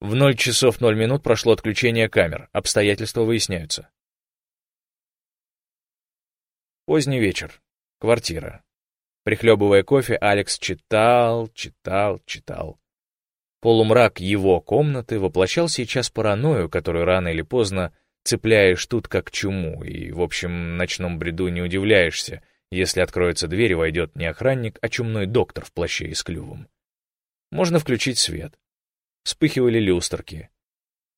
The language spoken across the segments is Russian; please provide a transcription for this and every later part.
В 0 часов 0 минут прошло отключение камер, обстоятельства выясняются. Поздний вечер. Квартира. Прихлебывая кофе, Алекс читал, читал, читал. Полумрак его комнаты воплощал сейчас паранойю, которую рано или поздно цепляешь тут как чуму, и, в общем, ночном бреду не удивляешься, если откроется дверь и войдет не охранник, а чумной доктор в плаще и с клювом. Можно включить свет. Вспыхивали люстрки.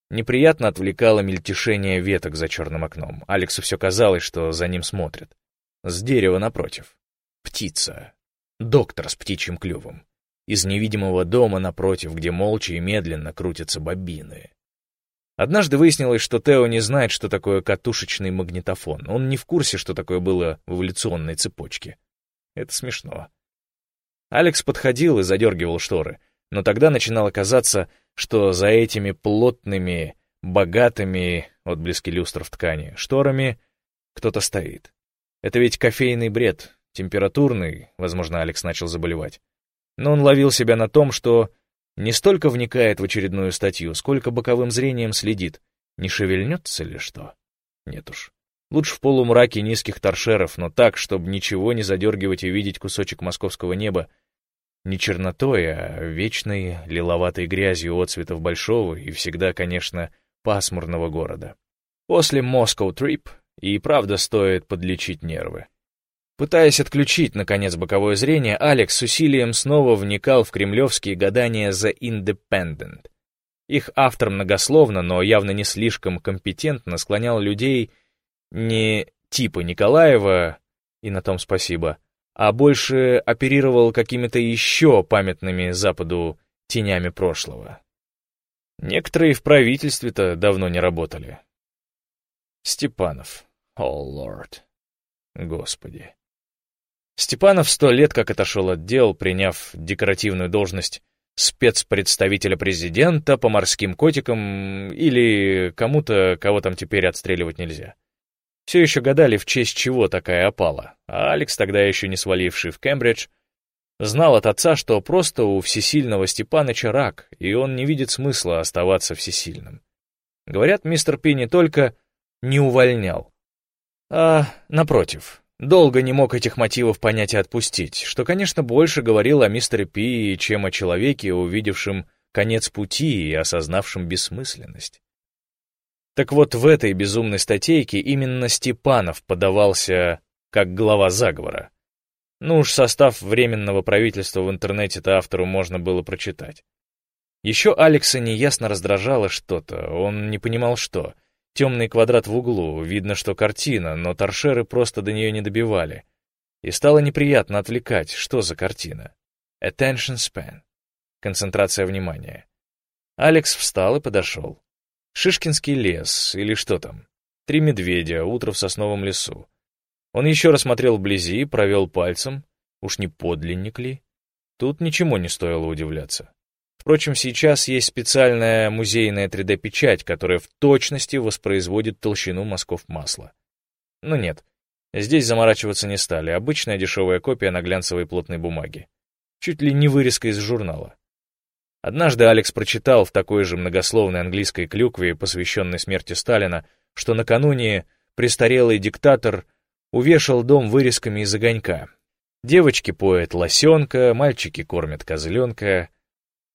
Неприятно отвлекало мельтешение веток за черным окном. Алексу все казалось, что за ним смотрят. С дерева напротив. Птица. Доктор с птичьим клювом из невидимого дома напротив, где молча и медленно крутятся бобины. Однажды выяснилось, что Тео не знает, что такое катушечный магнитофон. Он не в курсе, что такое было в эволюционной цепочке. Это смешно. Алекс подходил и задергивал шторы, но тогда начинало казаться, что за этими плотными, богатыми, отблески люстр в ткани, шторами кто-то стоит. Это ведь кофейный бред, температурный, возможно, Алекс начал заболевать но он ловил себя на том, что не столько вникает в очередную статью, сколько боковым зрением следит, не шевельнется ли что. Нет уж. Лучше в полумраке низких торшеров, но так, чтобы ничего не задергивать и видеть кусочек московского неба, не чернотой, а вечной лиловатой грязью отцветов большого и всегда, конечно, пасмурного города. После Trip и правда стоит подлечить нервы. Пытаясь отключить, наконец, боковое зрение, Алекс с усилием снова вникал в кремлевские гадания The Independent. Их автор многословно, но явно не слишком компетентно склонял людей не типа Николаева, и на том спасибо, а больше оперировал какими-то еще памятными Западу тенями прошлого. Некоторые в правительстве-то давно не работали. Степанов. О, лорд. Господи. Степанов сто лет как отошел от дел, приняв декоративную должность спецпредставителя президента по морским котикам или кому-то, кого там теперь отстреливать нельзя. Все еще гадали, в честь чего такая опала, а Алекс, тогда еще не сваливший в Кембридж, знал от отца, что просто у всесильного Степаныча рак, и он не видит смысла оставаться всесильным. Говорят, мистер Пи только не увольнял, а, напротив, Долго не мог этих мотивов понять и отпустить, что, конечно, больше говорил о мистере Пи, чем о человеке, увидевшем конец пути и осознавшем бессмысленность. Так вот, в этой безумной статейке именно Степанов подавался как глава заговора. Ну уж состав Временного правительства в интернете-то автору можно было прочитать. Еще Алекса неясно раздражало что-то, он не понимал что — Темный квадрат в углу, видно, что картина, но торшеры просто до нее не добивали. И стало неприятно отвлекать, что за картина. Attention span. Концентрация внимания. Алекс встал и подошел. Шишкинский лес, или что там. Три медведя, утро в сосновом лесу. Он еще рассмотрел вблизи, провел пальцем. Уж не подлинник ли? Тут ничего не стоило удивляться. Впрочем, сейчас есть специальная музейная 3D-печать, которая в точности воспроизводит толщину мазков масла. Но нет, здесь заморачиваться не стали, обычная дешевая копия на глянцевой плотной бумаге. Чуть ли не вырезка из журнала. Однажды Алекс прочитал в такой же многословной английской клюкве, посвященной смерти Сталина, что накануне престарелый диктатор увешал дом вырезками из огонька. Девочки поят лосенка, мальчики кормят козленка,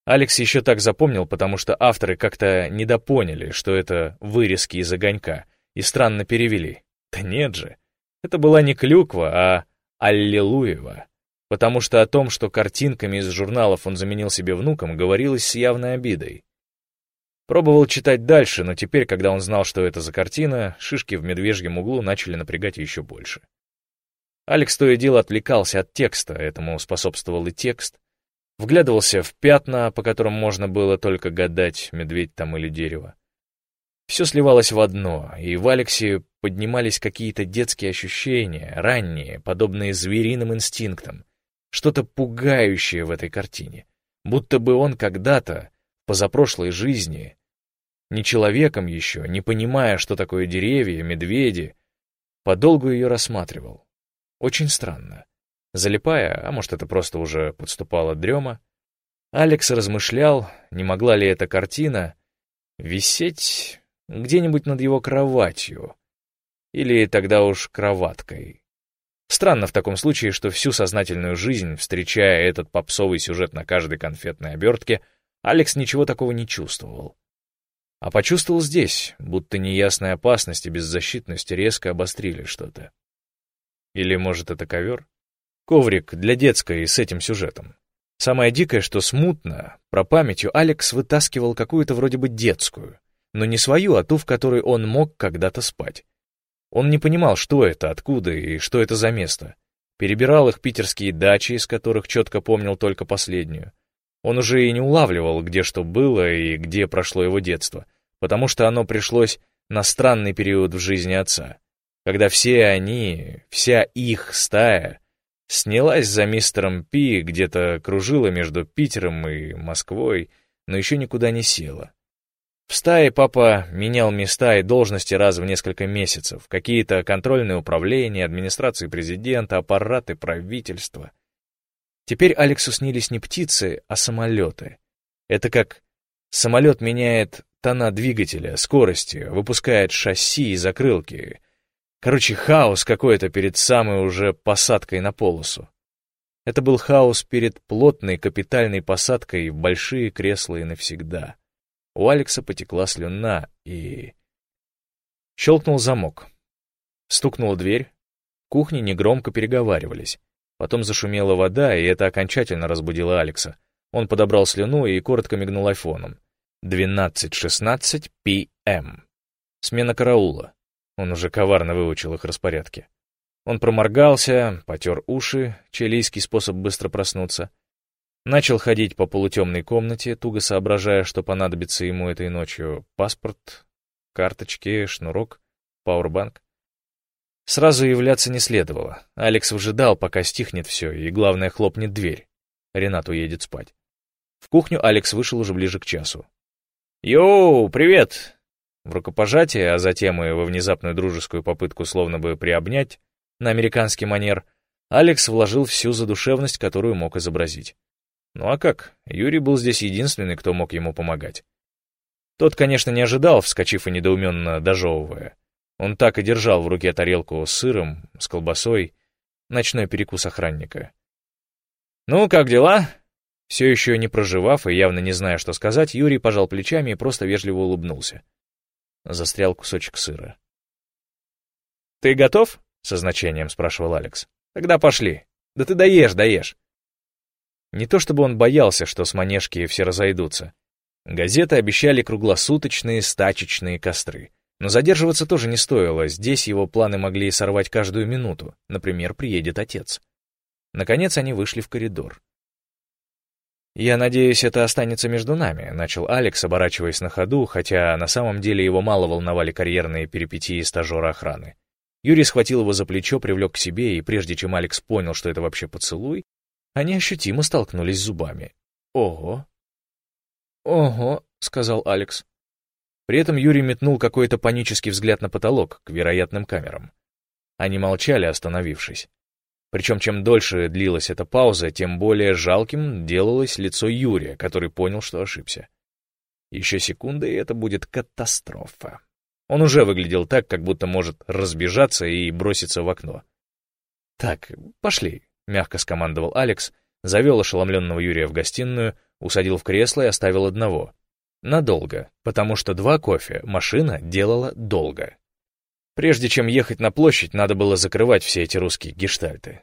Алекс еще так запомнил, потому что авторы как-то недопоняли, что это вырезки из огонька, и странно перевели. Да нет же, это была не клюква, а Аллилуева, потому что о том, что картинками из журналов он заменил себе внуком, говорилось с явной обидой. Пробовал читать дальше, но теперь, когда он знал, что это за картина, шишки в медвежьем углу начали напрягать еще больше. Алекс то и дело отвлекался от текста, этому способствовал и текст, Вглядывался в пятна, по которым можно было только гадать, медведь там или дерево. Все сливалось в одно, и в Алексе поднимались какие-то детские ощущения, ранние, подобные звериным инстинктам, что-то пугающее в этой картине, будто бы он когда-то, позапрошлой жизни, не человеком еще, не понимая, что такое деревья, медведи, подолгу ее рассматривал. Очень странно. Залипая, а может это просто уже подступала дрема, Алекс размышлял, не могла ли эта картина висеть где-нибудь над его кроватью, или тогда уж кроваткой. Странно в таком случае, что всю сознательную жизнь, встречая этот попсовый сюжет на каждой конфетной обертке, Алекс ничего такого не чувствовал. А почувствовал здесь, будто неясная опасность и беззащитность резко обострили что-то. Или, может, это ковер? Коврик для детской с этим сюжетом. Самое дикое, что смутно, про памятью Алекс вытаскивал какую-то вроде бы детскую, но не свою, а ту, в которой он мог когда-то спать. Он не понимал, что это, откуда и что это за место. Перебирал их питерские дачи, из которых четко помнил только последнюю. Он уже и не улавливал, где что было и где прошло его детство, потому что оно пришлось на странный период в жизни отца, когда все они, вся их стая, снялась за мистером Пи, где-то кружила между Питером и Москвой, но еще никуда не села. В стае папа менял места и должности раз в несколько месяцев, какие-то контрольные управления, администрации президента, аппараты правительства. Теперь Алексу снились не птицы, а самолеты. Это как самолет меняет тона двигателя, скорости, выпускает шасси и закрылки. Короче, хаос какой-то перед самой уже посадкой на полосу. Это был хаос перед плотной капитальной посадкой в большие кресла и навсегда. У Алекса потекла слюна и... Щелкнул замок. Стукнула дверь. В кухне негромко переговаривались. Потом зашумела вода, и это окончательно разбудило Алекса. Он подобрал слюну и коротко мигнул айфоном. 12.16 п.м. Смена караула. Он уже коварно выучил их распорядки. Он проморгался, потер уши, чилийский способ быстро проснуться — Начал ходить по полутемной комнате, туго соображая, что понадобится ему этой ночью паспорт, карточки, шнурок, пауэрбанк. Сразу являться не следовало. Алекс выжидал, пока стихнет все, и, главное, хлопнет дверь. Ренат уедет спать. В кухню Алекс вышел уже ближе к часу. «Йоу, привет!» В рукопожатие, а затем и во внезапную дружескую попытку словно бы приобнять на американский манер, Алекс вложил всю задушевность, которую мог изобразить. Ну а как? Юрий был здесь единственный, кто мог ему помогать. Тот, конечно, не ожидал, вскочив и недоуменно дожевывая. Он так и держал в руке тарелку с сыром, с колбасой, ночной перекус охранника. «Ну, как дела?» Все еще не проживав и явно не зная, что сказать, Юрий пожал плечами и просто вежливо улыбнулся. Застрял кусочек сыра. «Ты готов?» — со значением спрашивал Алекс. «Тогда пошли. Да ты доешь, доешь». Не то чтобы он боялся, что с манежки все разойдутся. Газеты обещали круглосуточные стачечные костры. Но задерживаться тоже не стоило, здесь его планы могли сорвать каждую минуту, например, приедет отец. Наконец они вышли в коридор. «Я надеюсь, это останется между нами», — начал Алекс, оборачиваясь на ходу, хотя на самом деле его мало волновали карьерные перипетии стажера охраны. Юрий схватил его за плечо, привлек к себе, и прежде чем Алекс понял, что это вообще поцелуй, они ощутимо столкнулись зубами. «Ого!» «Ого!» — сказал Алекс. При этом Юрий метнул какой-то панический взгляд на потолок, к вероятным камерам. Они молчали, остановившись. Причем чем дольше длилась эта пауза, тем более жалким делалось лицо Юрия, который понял, что ошибся. Еще секунда, и это будет катастрофа. Он уже выглядел так, как будто может разбежаться и броситься в окно. «Так, пошли», — мягко скомандовал Алекс, завел ошеломленного Юрия в гостиную, усадил в кресло и оставил одного. Надолго, потому что два кофе машина делала долго. Прежде чем ехать на площадь, надо было закрывать все эти русские гештальты.